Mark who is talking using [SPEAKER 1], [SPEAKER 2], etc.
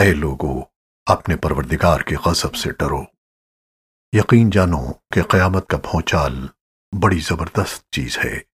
[SPEAKER 1] اے لوگو، اپنے پروردگار کے غضب سے ڈرو۔ یقین جانو کہ قیامت کا بھونچال بڑی زبردست چیز ہے۔